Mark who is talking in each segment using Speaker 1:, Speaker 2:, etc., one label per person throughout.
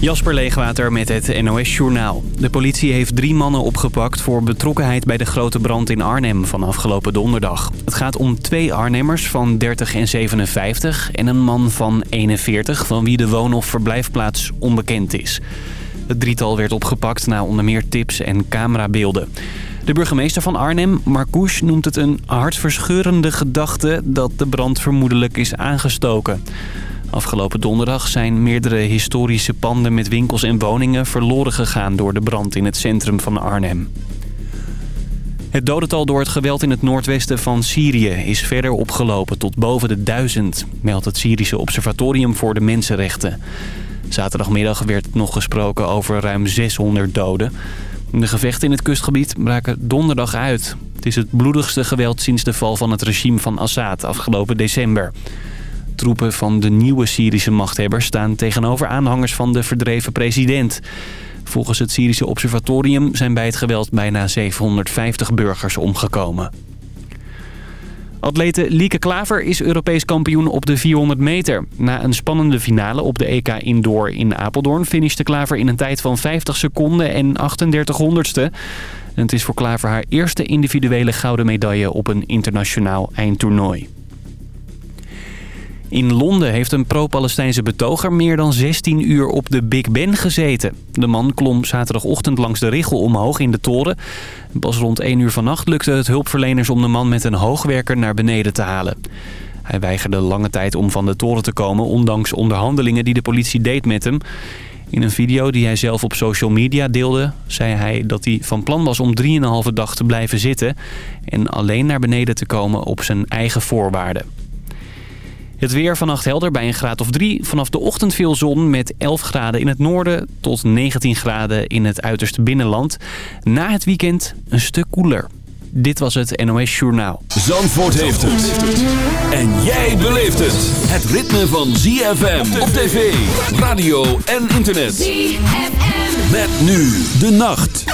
Speaker 1: Jasper Leegwater met het NOS Journaal. De politie heeft drie mannen opgepakt voor betrokkenheid bij de grote brand in Arnhem van afgelopen donderdag. Het gaat om twee Arnhemmers van 30 en 57 en een man van 41 van wie de woon- of verblijfplaats onbekend is. Het drietal werd opgepakt na onder meer tips en camerabeelden. De burgemeester van Arnhem, Marcouche, noemt het een hartverscheurende gedachte dat de brand vermoedelijk is aangestoken. Afgelopen donderdag zijn meerdere historische panden met winkels en woningen verloren gegaan door de brand in het centrum van Arnhem. Het dodental door het geweld in het noordwesten van Syrië is verder opgelopen tot boven de duizend, meldt het Syrische Observatorium voor de Mensenrechten. Zaterdagmiddag werd nog gesproken over ruim 600 doden. De gevechten in het kustgebied braken donderdag uit. Het is het bloedigste geweld sinds de val van het regime van Assad afgelopen december. Troepen van de nieuwe Syrische machthebbers staan tegenover aanhangers van de verdreven president. Volgens het Syrische observatorium zijn bij het geweld bijna 750 burgers omgekomen. Atlete Lieke Klaver is Europees kampioen op de 400 meter. Na een spannende finale op de EK Indoor in Apeldoorn... finishte Klaver in een tijd van 50 seconden en 38 honderdste. Het is voor Klaver haar eerste individuele gouden medaille op een internationaal eindtoernooi. In Londen heeft een pro-Palestijnse betoger meer dan 16 uur op de Big Ben gezeten. De man klom zaterdagochtend langs de richel omhoog in de toren. Pas rond 1 uur vannacht lukte het hulpverleners om de man met een hoogwerker naar beneden te halen. Hij weigerde lange tijd om van de toren te komen, ondanks onderhandelingen die de politie deed met hem. In een video die hij zelf op social media deelde, zei hij dat hij van plan was om 3,5 dag te blijven zitten... en alleen naar beneden te komen op zijn eigen voorwaarden. Het weer vannacht helder bij een graad of 3. Vanaf de ochtend veel zon met 11 graden in het noorden tot 19 graden in het uiterste binnenland. Na het weekend een stuk koeler. Dit was het NOS Journaal.
Speaker 2: Zandvoort heeft het. En jij beleeft het. Het ritme van ZFM op tv, radio en internet. ZFM. Met nu de nacht.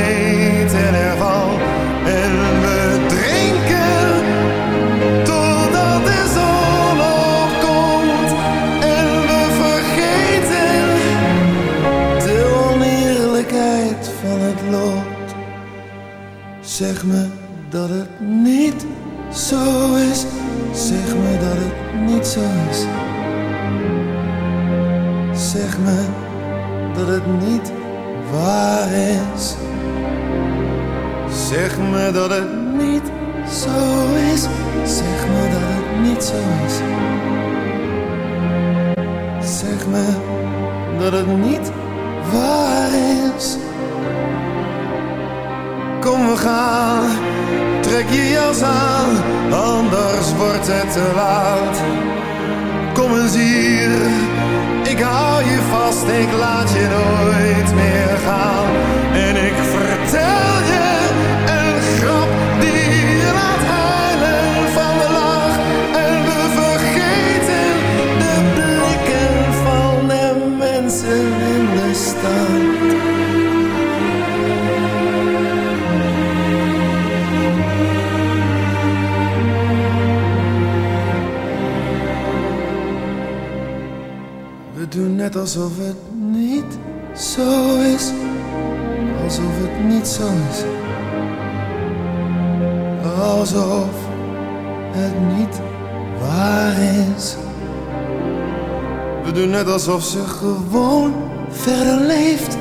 Speaker 3: Alsof ze gewoon verder leeft.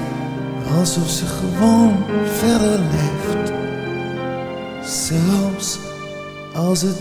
Speaker 3: Alsof ze gewoon verder leeft. Zelfs als het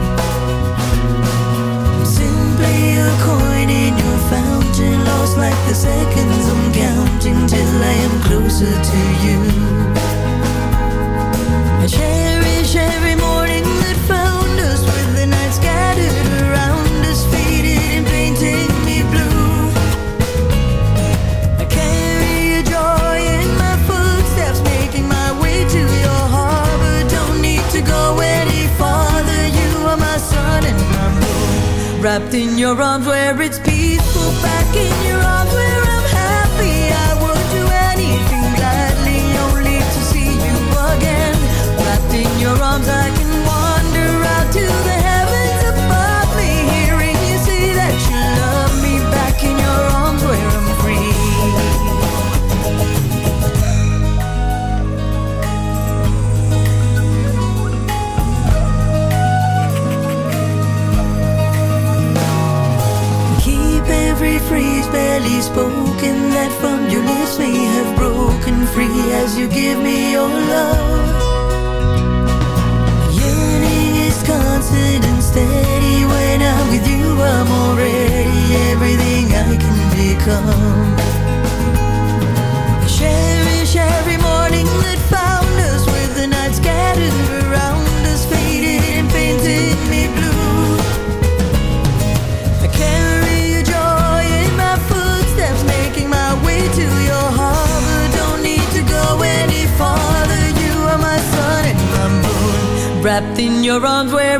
Speaker 4: play a coin in your fountain Lost like the seconds I'm counting Till I am closer to you. My wrapped in your arms where it barely spoken that from your lips may have broken free as you give me your love. wrapped in your arms where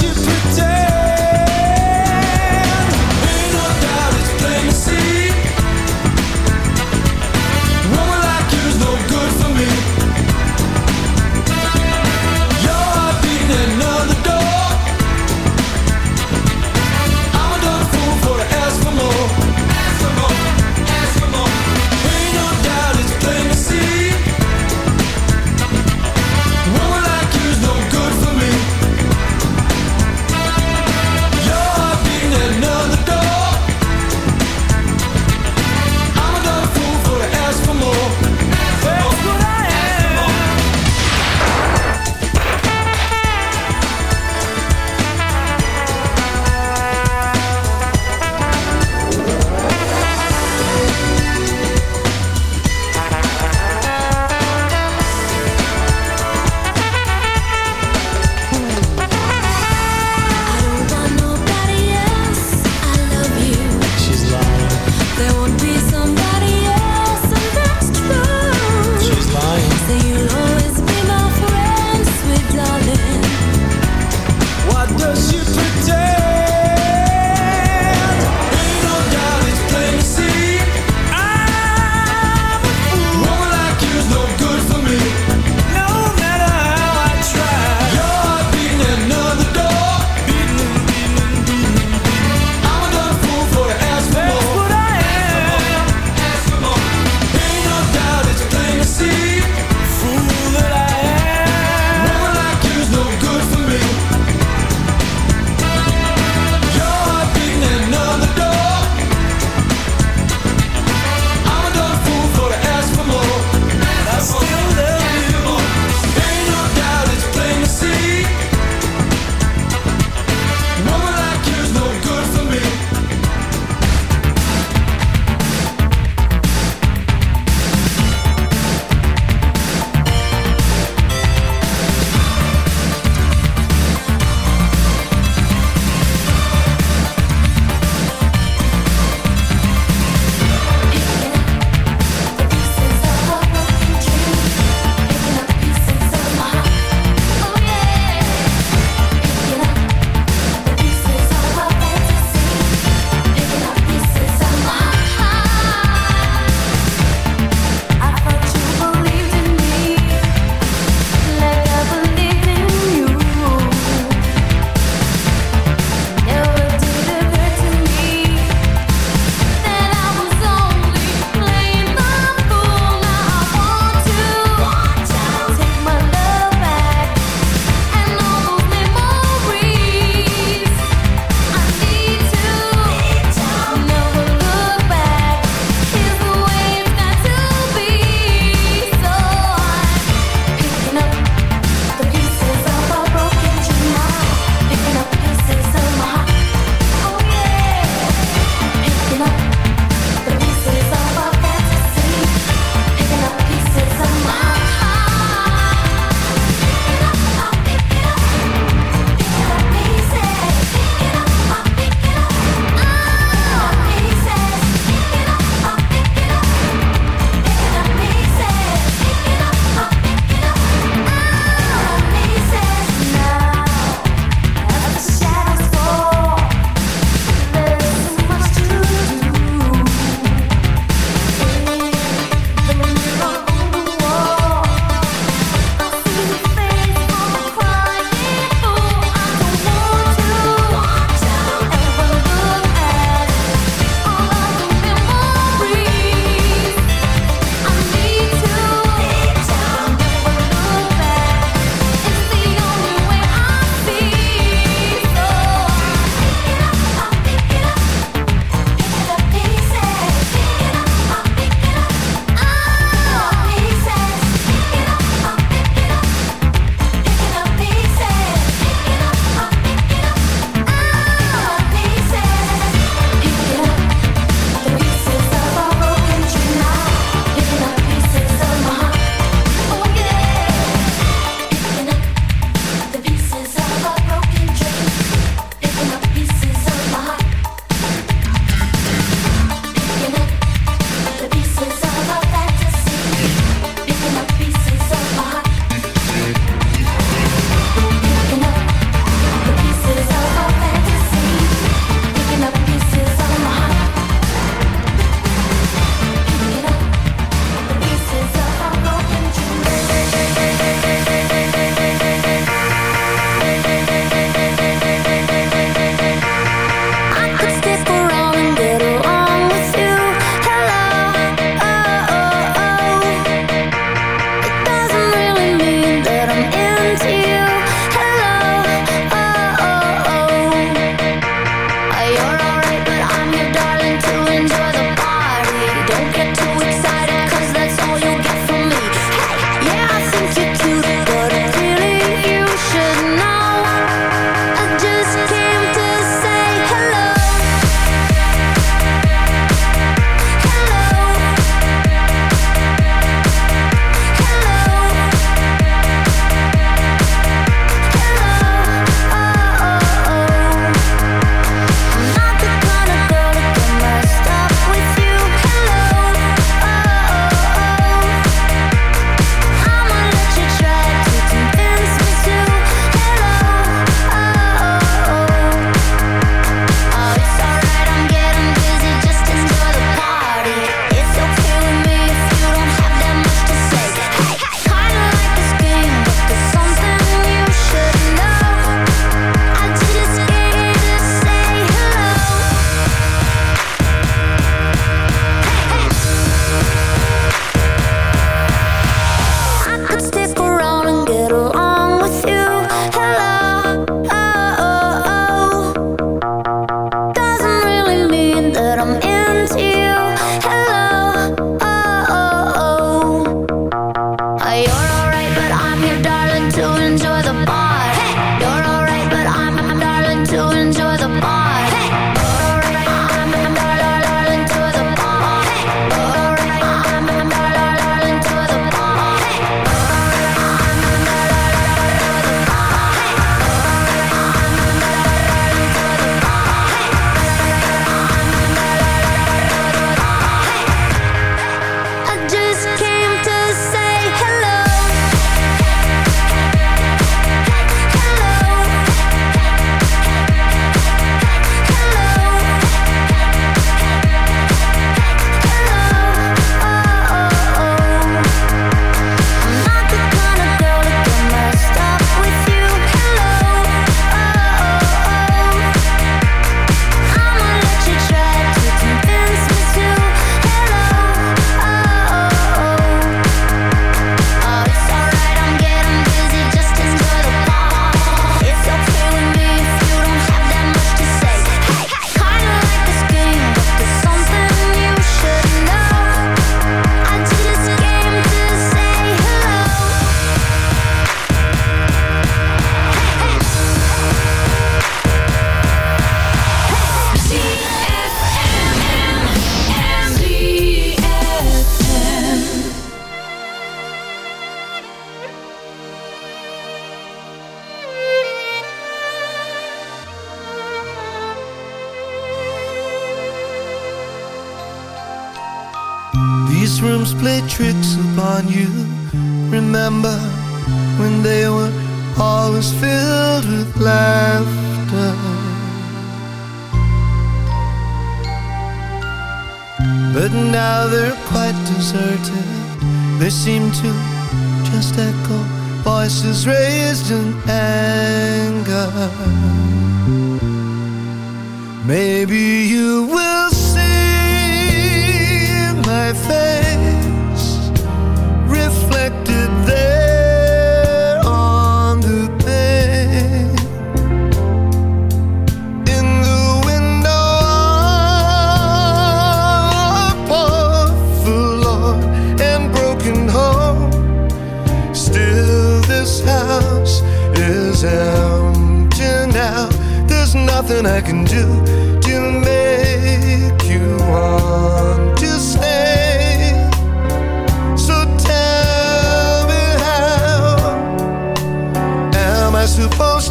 Speaker 5: You pretend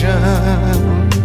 Speaker 3: ocean.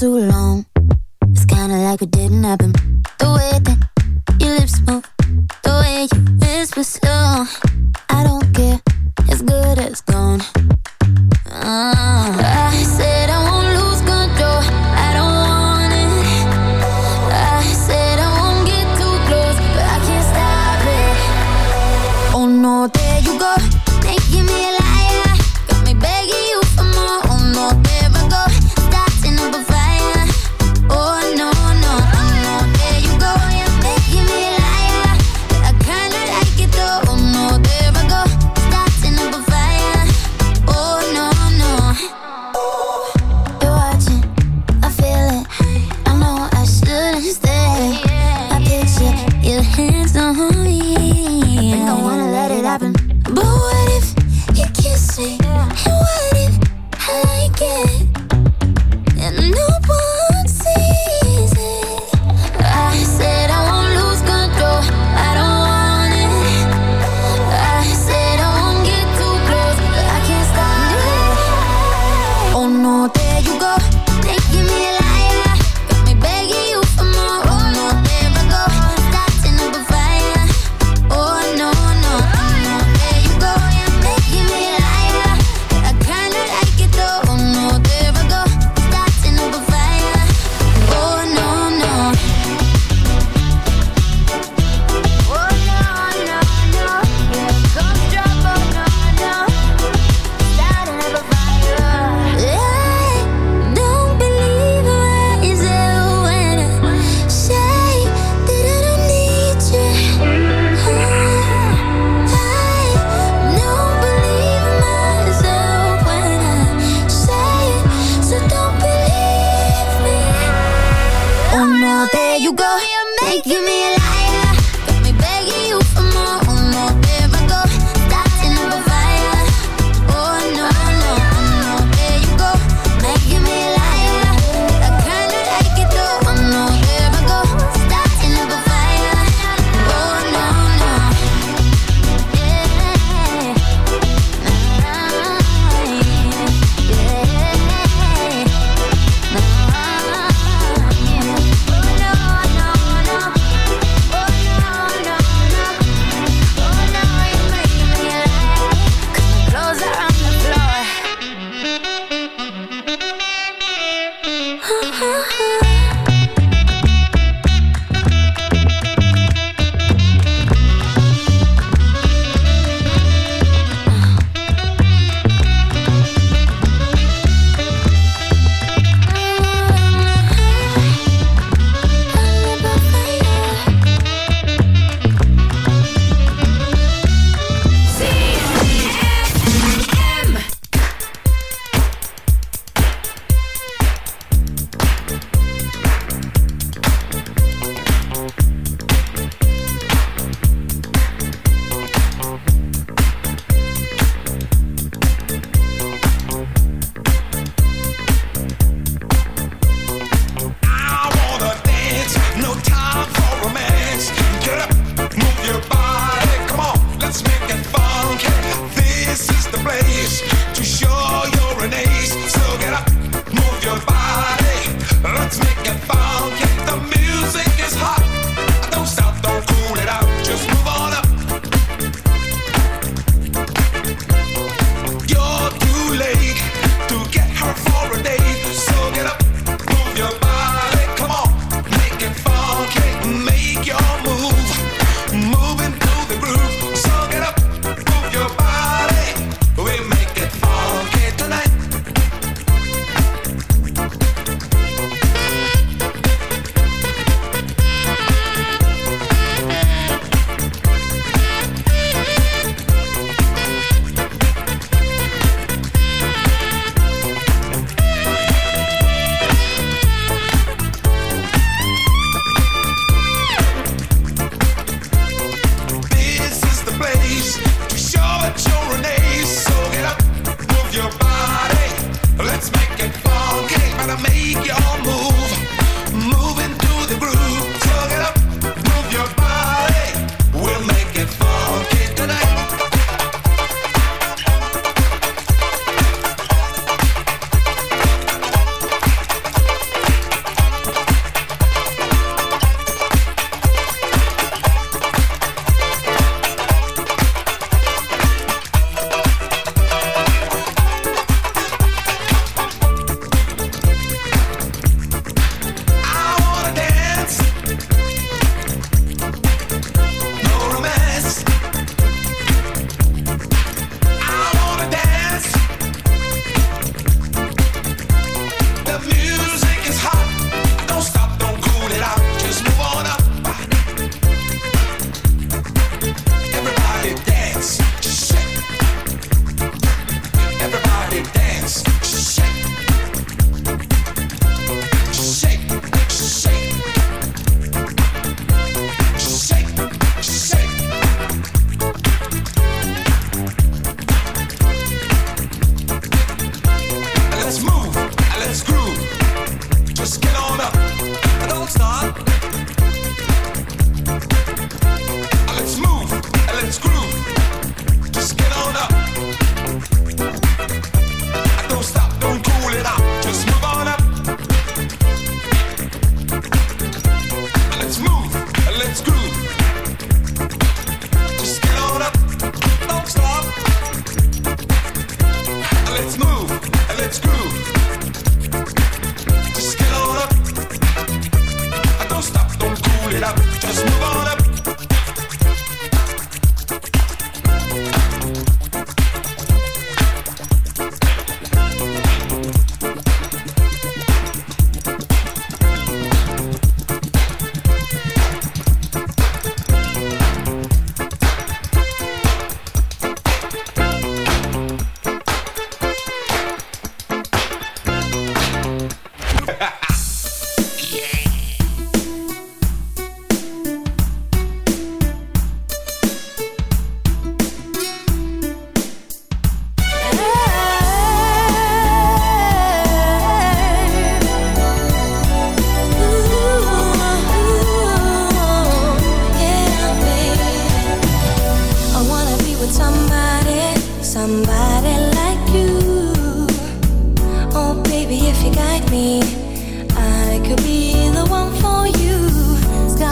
Speaker 3: too long. It's kinda like it didn't happen. The way that your lips move, the way you whisper slow.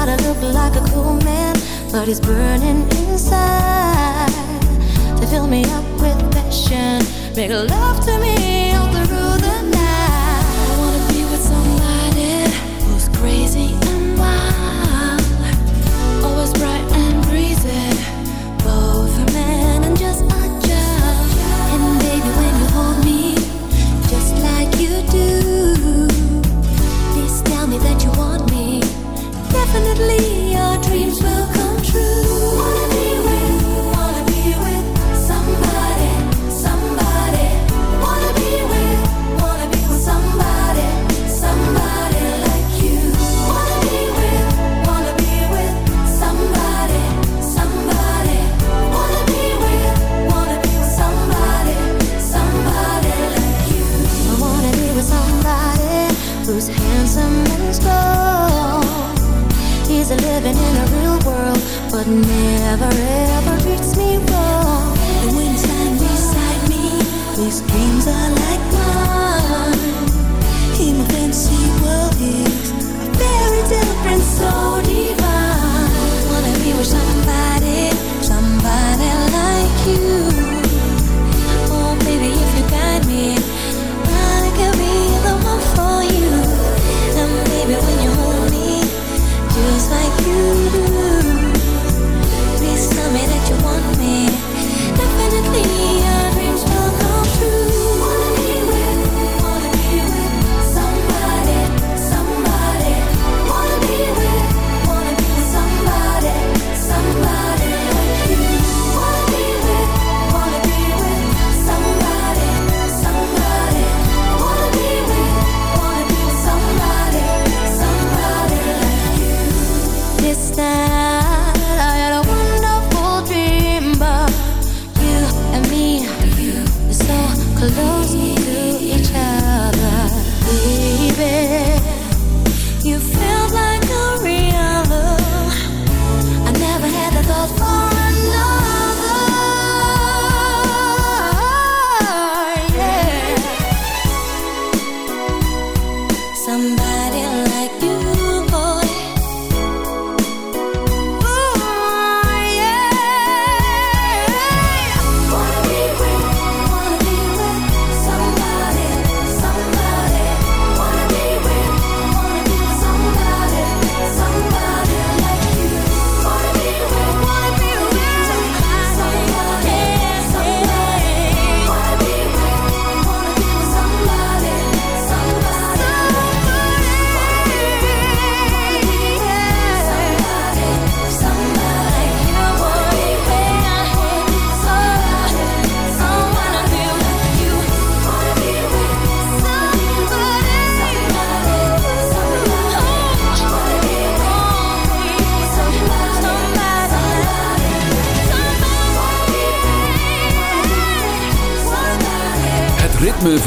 Speaker 3: try to look like a
Speaker 6: cool man,
Speaker 4: but he's burning inside. They fill me up with passion, make love to me. never ever treats me wrong. When beside me, these dreams are.